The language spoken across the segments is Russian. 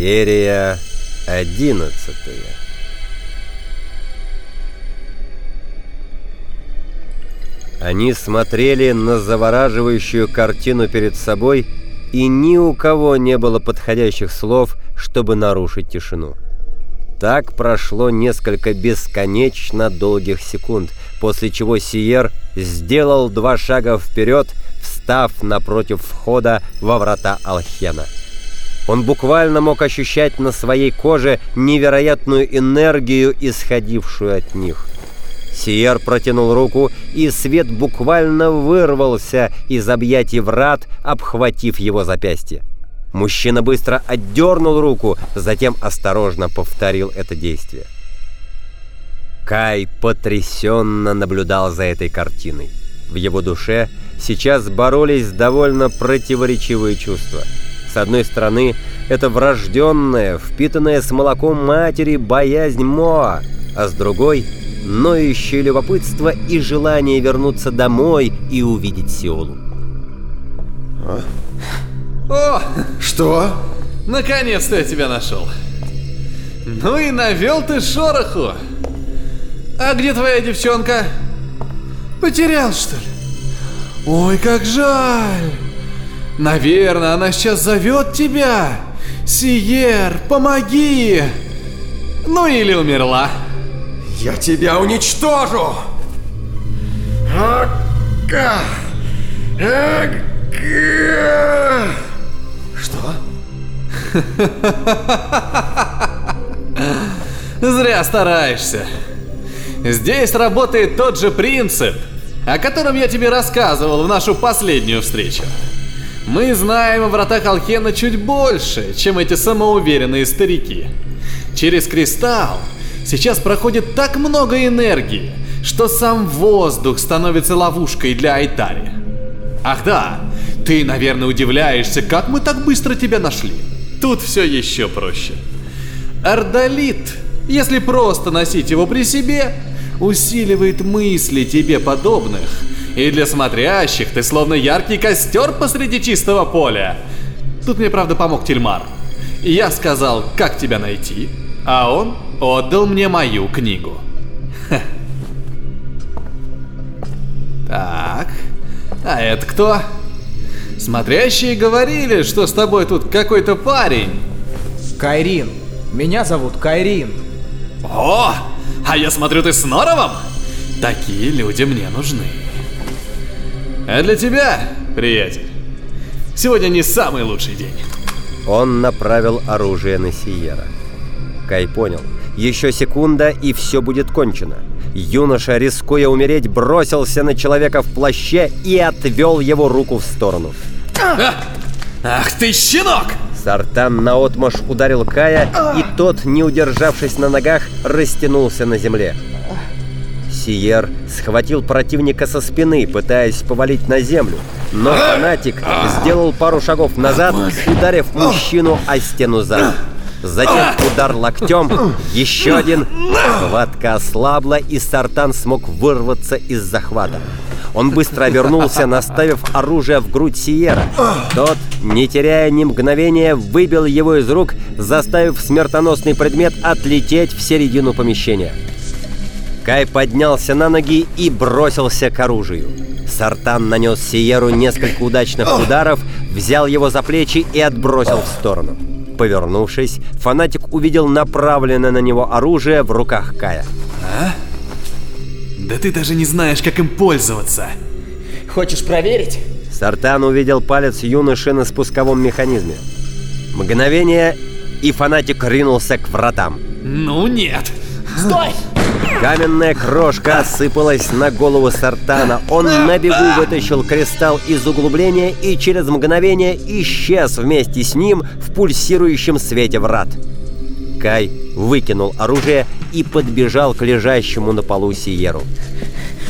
Серия одиннадцатая. Они смотрели на завораживающую картину перед собой, и ни у кого не было подходящих слов, чтобы нарушить тишину. Так прошло несколько бесконечно долгих секунд, после чего Сиер сделал два шага вперед, встав напротив входа во врата Алхена. Он буквально мог ощущать на своей коже невероятную энергию, исходившую от них. Сиер протянул руку, и свет буквально вырвался из объятий врат, обхватив его запястье. Мужчина быстро отдернул руку, затем осторожно повторил это действие. Кай потрясенно наблюдал за этой картиной. В его душе сейчас боролись довольно противоречивые чувства. С одной стороны, это врожденная, впитанная с молоком матери боязнь Моа, а с другой — ноющее любопытство и желание вернуться домой и увидеть Сеулу. А? О! Что? Наконец-то я тебя нашел. Ну и навел ты шороху. А где твоя девчонка? Потерял, что ли? Ой, как жаль. Наверное, она сейчас зовет тебя. Сиер, помоги. Ну или умерла. Я тебя уничтожу! Что? Зря стараешься. Здесь работает тот же принцип, о котором я тебе рассказывал в нашу последнюю встречу. Мы знаем о вратах Алхена чуть больше, чем эти самоуверенные старики. Через кристалл Сейчас проходит так много энергии, что сам воздух становится ловушкой для Айтари. Ах да, ты, наверное, удивляешься, как мы так быстро тебя нашли. Тут все еще проще. Ардалит, если просто носить его при себе, усиливает мысли тебе подобных. И для смотрящих ты словно яркий костер посреди чистого поля. Тут мне, правда, помог Тельмар. Я сказал, как тебя найти, а он отдал мне мою книгу. Так, а это кто? Смотрящие говорили, что с тобой тут какой-то парень. Кайрин. Меня зовут Кайрин. О, а я смотрю, ты с Норовом? Такие люди мне нужны. А для тебя, приятель, сегодня не самый лучший день. Он направил оружие на Сиера. Кай понял. Еще секунда, и все будет кончено. Юноша, рискуя умереть, бросился на человека в плаще и отвел его руку в сторону. А! Ах ты, щенок! Сартан наотмашь ударил Кая, и тот, не удержавшись на ногах, растянулся на земле. Сиер схватил противника со спины, пытаясь повалить на землю, но фанатик сделал пару шагов назад, ударив мужчину о стену зад. Затем удар локтем, еще один. Хватка ослабла, и Сартан смог вырваться из захвата. Он быстро обернулся, наставив оружие в грудь Сиера. Тот, не теряя ни мгновения, выбил его из рук, заставив смертоносный предмет отлететь в середину помещения. Кай поднялся на ноги и бросился к оружию. Сартан нанес Сиеру несколько удачных ударов, взял его за плечи и отбросил в сторону. Повернувшись, фанатик увидел направленное на него оружие в руках Кая. А? Да ты даже не знаешь, как им пользоваться. Хочешь проверить? Сартан увидел палец юноши на спусковом механизме. Мгновение, и фанатик ринулся к вратам. Ну нет. Стой! Каменная крошка осыпалась на голову Сартана. Он на бегу вытащил кристалл из углубления и через мгновение исчез вместе с ним в пульсирующем свете врат. Кай выкинул оружие и подбежал к лежащему на полу Сиеру.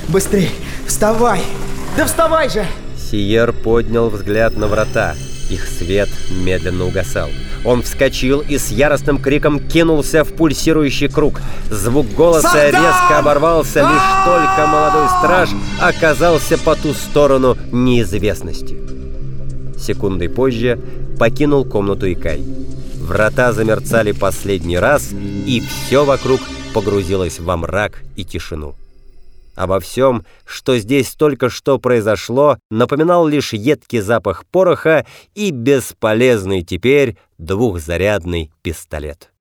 Быстрей! Вставай! Да вставай же! Сиер поднял взгляд на врата. Их свет медленно угасал. Он вскочил и с яростным криком кинулся в пульсирующий круг. Звук голоса Сардам! резко оборвался, лишь только молодой страж оказался по ту сторону неизвестности. Секундой позже покинул комнату Икай. Врата замерцали последний раз, и все вокруг погрузилось во мрак и тишину. Обо всем, что здесь только что произошло, напоминал лишь едкий запах пороха и бесполезный теперь двухзарядный пистолет.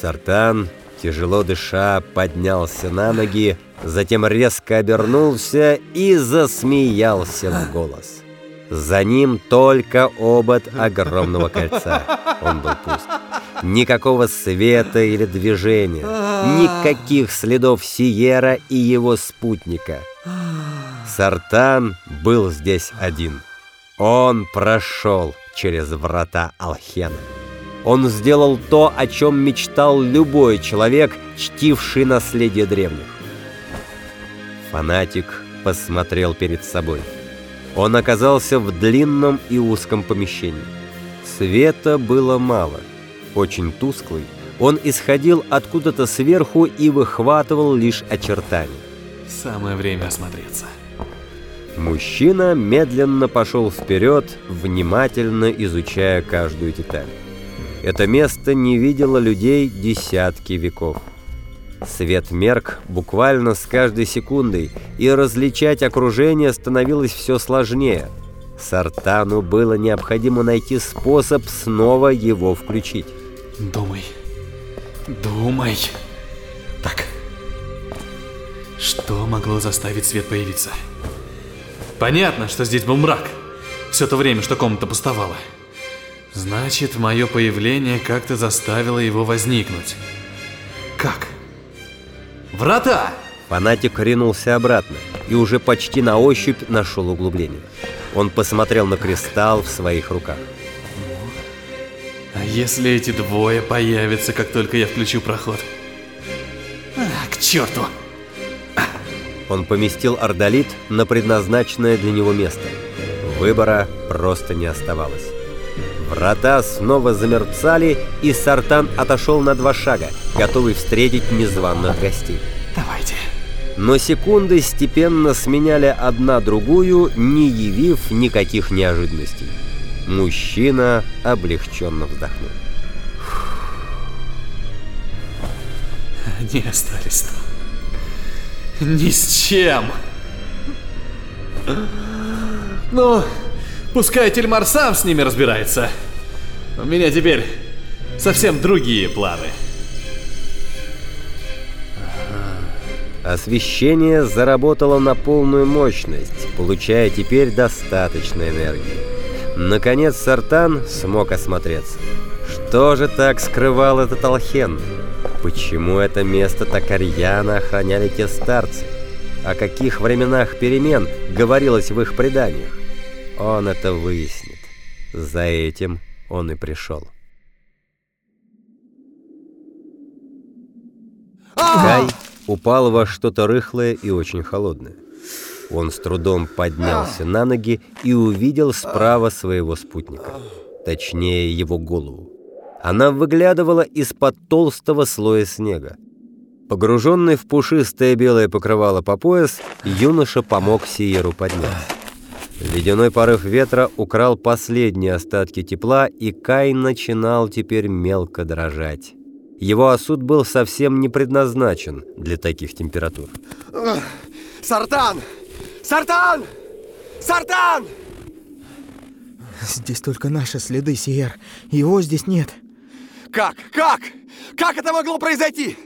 Сартан, тяжело дыша, поднялся на ноги, затем резко обернулся и засмеялся в голос. За ним только обод огромного кольца. Он был пуст. Никакого света или движения. Никаких следов Сиера и его спутника. Сартан был здесь один. Он прошел через врата Алхена. Он сделал то, о чем мечтал любой человек, чтивший наследие древних. Фанатик посмотрел перед собой. Он оказался в длинном и узком помещении. Света было мало, очень тусклый. Он исходил откуда-то сверху и выхватывал лишь очертания. Самое время осмотреться. Мужчина медленно пошел вперед, внимательно изучая каждую деталь. Это место не видело людей десятки веков. Свет мерк буквально с каждой секундой, и различать окружение становилось все сложнее. Сартану было необходимо найти способ снова его включить. Думай. Думай. Так. Что могло заставить свет появиться? Понятно, что здесь был мрак. Все то время, что комната пустовала. Значит, мое появление как-то заставило его возникнуть. Как? Врата! Фанатик ринулся обратно и уже почти на ощупь нашел углубление. Он посмотрел на кристалл в своих руках. А если эти двое появятся, как только я включу проход? А, к черту! Он поместил ордолит на предназначенное для него место. Выбора просто не оставалось. Врата снова замерцали, и Сартан отошел на два шага, готовый встретить незваных гостей. Давайте. Но секунды степенно сменяли одна другую, не явив никаких неожиданностей. Мужчина облегченно вздохнул. Они остались там. Ни с чем. Ну, пускай Тельмар сам с ними разбирается. У меня теперь совсем другие планы. Освещение заработало на полную мощность, получая теперь достаточно энергии. Наконец Сартан смог осмотреться. Что же так скрывал этот Алхен? Почему это место так рьяно охраняли те старцы? О каких временах перемен говорилось в их преданиях? Он это выяснит. За этим он и пришел. Кай упал во что-то рыхлое и очень холодное. Он с трудом поднялся на ноги и увидел справа своего спутника, точнее его голову. Она выглядывала из-под толстого слоя снега. Погруженный в пушистое белое покрывало по пояс, юноша помог Сиеру подняться. Ледяной порыв ветра украл последние остатки тепла, и Кай начинал теперь мелко дрожать. Его осуд был совсем не предназначен для таких температур. Сартан! Сартан! Сартан! Здесь только наши следы, Сиер. Его здесь нет. Как? Как? Как это могло произойти?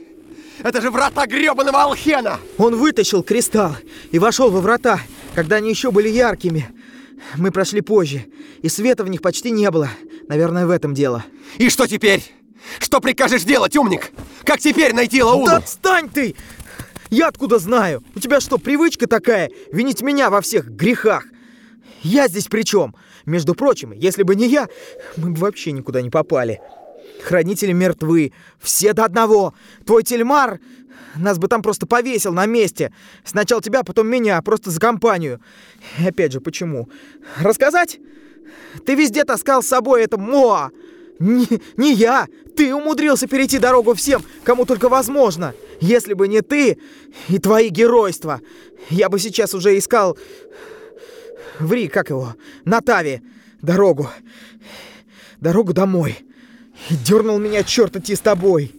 Это же врата гребаного Алхена! Он вытащил кристалл и вошел во врата, когда они еще были яркими. Мы прошли позже, и света в них почти не было. Наверное, в этом дело. И что теперь? Что прикажешь делать, умник? Как теперь найти Лауну? Да отстань ты! Я откуда знаю? У тебя что, привычка такая? Винить меня во всех грехах? Я здесь при чем? Между прочим, если бы не я, мы бы вообще никуда не попали. Хранители мертвы, все до одного. Твой тельмар нас бы там просто повесил на месте. Сначала тебя, потом меня, просто за компанию. И опять же, почему? Рассказать? Ты везде таскал с собой это Моа. Не, не я. Ты умудрился перейти дорогу всем, кому только возможно. Если бы не ты и твои геройства, я бы сейчас уже искал... Ври, как его? Натави. Дорогу. Дорогу домой. И дернул меня черт идти с тобой.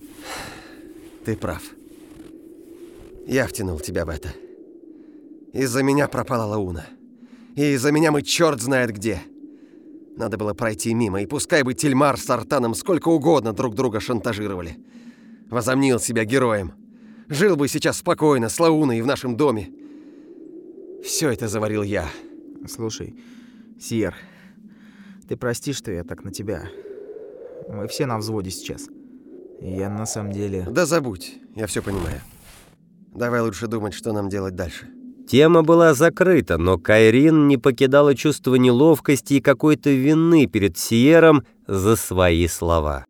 Ты прав. Я втянул тебя в это. Из-за меня пропала Лауна. И из-за меня мы черт знает где. Надо было пройти мимо, и пускай бы Тельмар с Артаном сколько угодно друг друга шантажировали. Возомнил себя героем. Жил бы сейчас спокойно, с Лауной и в нашем доме. Все это заварил я. Слушай, Сиер, ты прости, что я так на тебя. Мы все на взводе сейчас. Я на самом деле... Да забудь, я все понимаю. Давай лучше думать, что нам делать дальше. Тема была закрыта, но Кайрин не покидала чувство неловкости и какой-то вины перед Сиером за свои слова.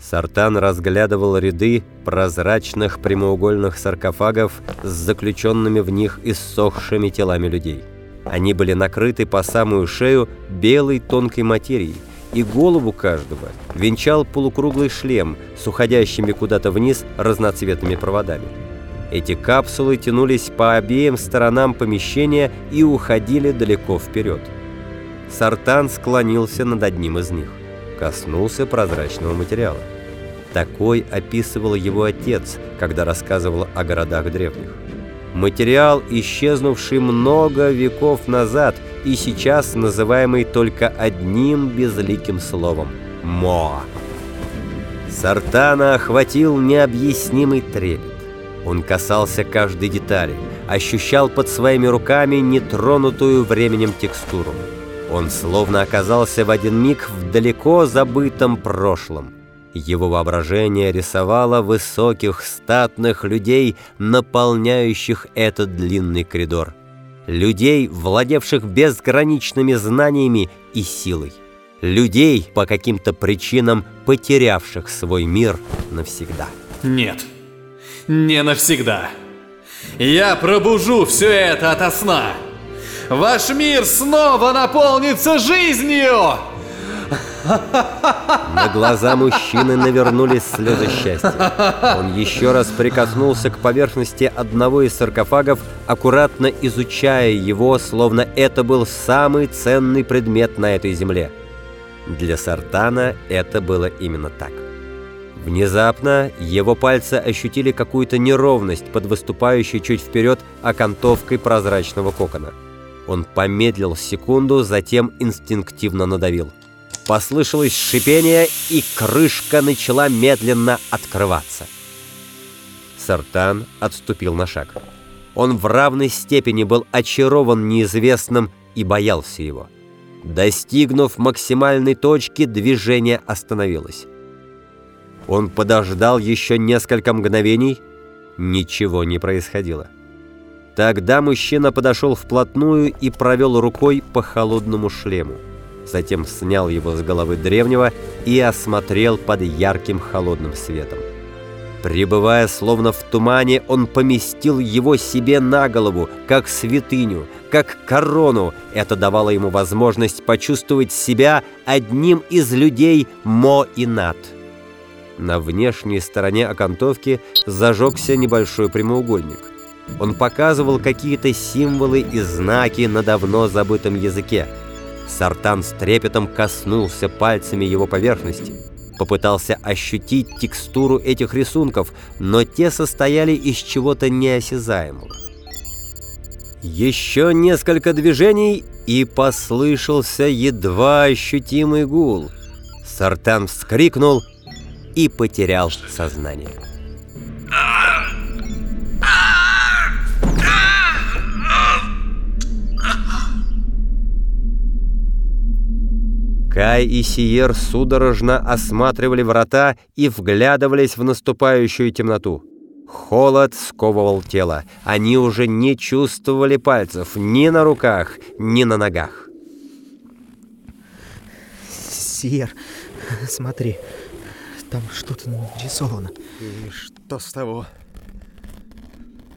Сартан разглядывал ряды прозрачных прямоугольных саркофагов с заключенными в них иссохшими телами людей. Они были накрыты по самую шею белой тонкой материей, и голову каждого венчал полукруглый шлем с уходящими куда-то вниз разноцветными проводами. Эти капсулы тянулись по обеим сторонам помещения и уходили далеко вперед. Сартан склонился над одним из них, коснулся прозрачного материала. Такой описывал его отец, когда рассказывал о городах древних. Материал, исчезнувший много веков назад и сейчас называемый только одним безликим словом – Моа. Сартана охватил необъяснимый трепет. Он касался каждой детали, ощущал под своими руками нетронутую временем текстуру. Он словно оказался в один миг в далеко забытом прошлом. Его воображение рисовало высоких, статных людей, наполняющих этот длинный коридор. Людей, владевших безграничными знаниями и силой. Людей, по каким-то причинам потерявших свой мир навсегда. Нет, не навсегда. Я пробужу все это ото сна. Ваш мир снова наполнится жизнью! На глаза мужчины навернулись слезы счастья. Он еще раз прикоснулся к поверхности одного из саркофагов, аккуратно изучая его, словно это был самый ценный предмет на этой земле. Для Сартана это было именно так. Внезапно его пальцы ощутили какую-то неровность под выступающей чуть вперед окантовкой прозрачного кокона. Он помедлил секунду, затем инстинктивно надавил – Послышалось шипение, и крышка начала медленно открываться. Сартан отступил на шаг. Он в равной степени был очарован неизвестным и боялся его. Достигнув максимальной точки, движение остановилось. Он подождал еще несколько мгновений, ничего не происходило. Тогда мужчина подошел вплотную и провел рукой по холодному шлему затем снял его с головы древнего и осмотрел под ярким холодным светом. Пребывая словно в тумане, он поместил его себе на голову, как святыню, как корону. Это давало ему возможность почувствовать себя одним из людей Мо и Нат. На внешней стороне окантовки зажегся небольшой прямоугольник. Он показывал какие-то символы и знаки на давно забытом языке – Сартан с трепетом коснулся пальцами его поверхности. Попытался ощутить текстуру этих рисунков, но те состояли из чего-то неосязаемого. Еще несколько движений, и послышался едва ощутимый гул. Сартан вскрикнул и потерял сознание. Кай и Сиер судорожно осматривали врата и вглядывались в наступающую темноту. Холод сковывал тело. Они уже не чувствовали пальцев ни на руках, ни на ногах. Сиер, смотри, там что-то нарисовано. И что с того?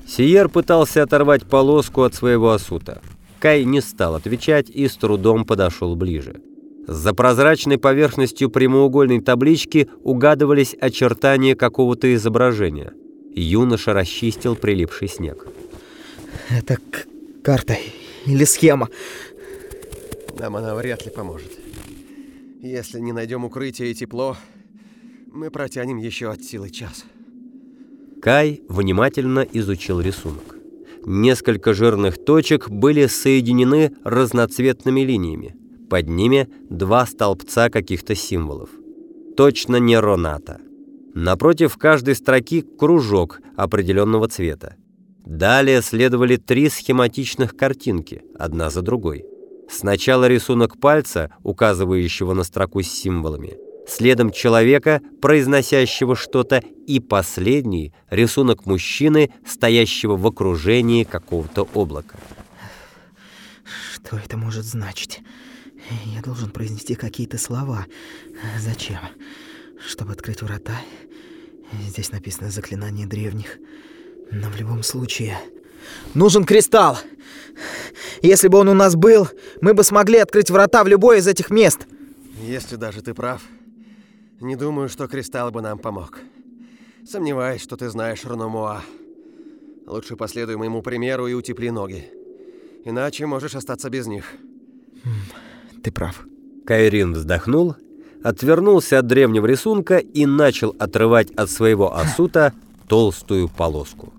Сиер пытался оторвать полоску от своего осута. Кай не стал отвечать и с трудом подошел ближе. За прозрачной поверхностью прямоугольной таблички угадывались очертания какого-то изображения. Юноша расчистил прилипший снег. Это карта или схема. Нам она вряд ли поможет. Если не найдем укрытие и тепло, мы протянем еще от силы час. Кай внимательно изучил рисунок. Несколько жирных точек были соединены разноцветными линиями. Под ними два столбца каких-то символов. Точно не Роната. Напротив каждой строки кружок определенного цвета. Далее следовали три схематичных картинки, одна за другой. Сначала рисунок пальца, указывающего на строку с символами, следом человека, произносящего что-то, и последний — рисунок мужчины, стоящего в окружении какого-то облака. Что это может значить? Я должен произнести какие-то слова. Зачем? Чтобы открыть врата? Здесь написано заклинание древних. Но в любом случае... Нужен кристалл! Если бы он у нас был, мы бы смогли открыть врата в любое из этих мест. Если даже ты прав, не думаю, что кристалл бы нам помог. Сомневаюсь, что ты знаешь Рономуа. Лучше последуй моему примеру и утепли ноги. Иначе можешь остаться без них. Ты прав. Кайрин вздохнул, отвернулся от древнего рисунка и начал отрывать от своего осута толстую полоску.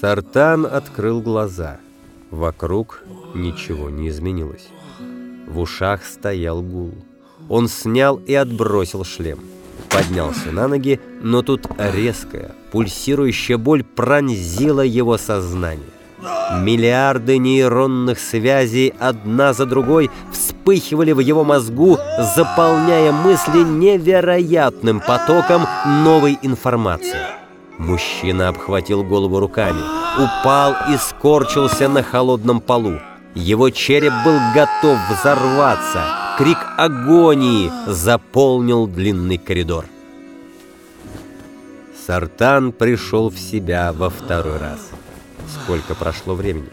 Сартан открыл глаза. Вокруг ничего не изменилось. В ушах стоял гул. Он снял и отбросил шлем. Поднялся на ноги, но тут резкая, пульсирующая боль пронзила его сознание. Миллиарды нейронных связей одна за другой вспыхивали в его мозгу, заполняя мысли невероятным потоком новой информации. Мужчина обхватил голову руками, упал и скорчился на холодном полу. Его череп был готов взорваться. Крик агонии заполнил длинный коридор. Сартан пришел в себя во второй раз. Сколько прошло времени?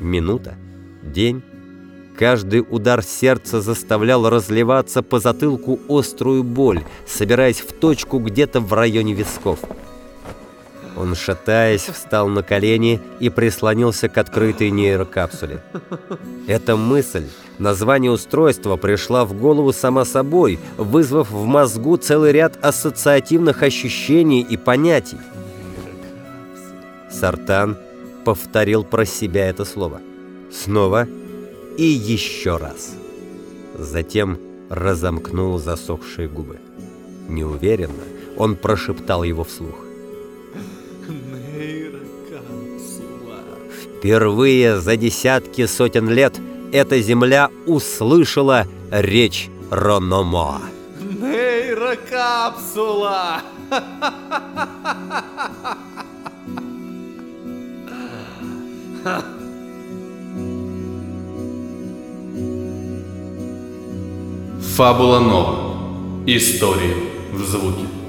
Минута? День? Каждый удар сердца заставлял разливаться по затылку острую боль, собираясь в точку где-то в районе висков. Он, шатаясь, встал на колени и прислонился к открытой нейрокапсуле. Эта мысль, название устройства, пришла в голову сама собой, вызвав в мозгу целый ряд ассоциативных ощущений и понятий. Сартан повторил про себя это слово. Снова и еще раз. Затем разомкнул засохшие губы. Неуверенно он прошептал его вслух. Впервые за десятки сотен лет эта земля услышала речь Рономоа. Нейрокапсула! Фабула Нова. История в звуке.